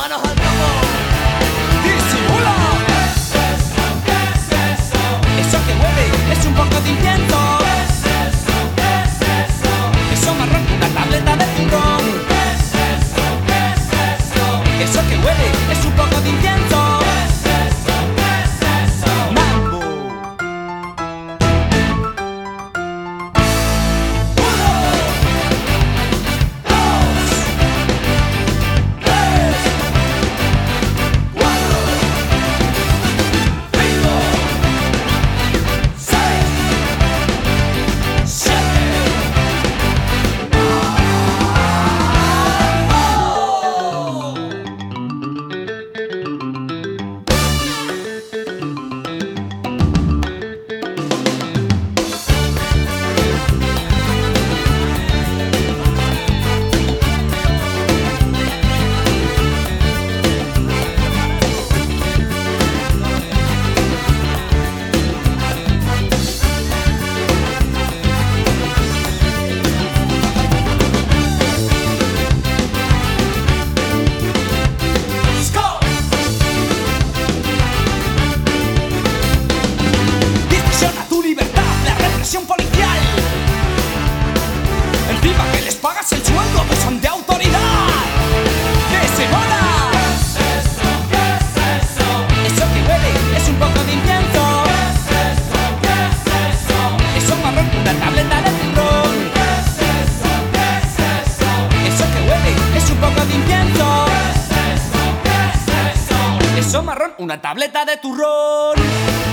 despacio y las manos al pagas el sueldo, pues son de autoridad. ¡Que se mola! Eso que huele es un poco de incienso. Eso marrón, una tableta de turrón. Eso que huele es un poco de incienso. Eso marrón, una tableta de turrón.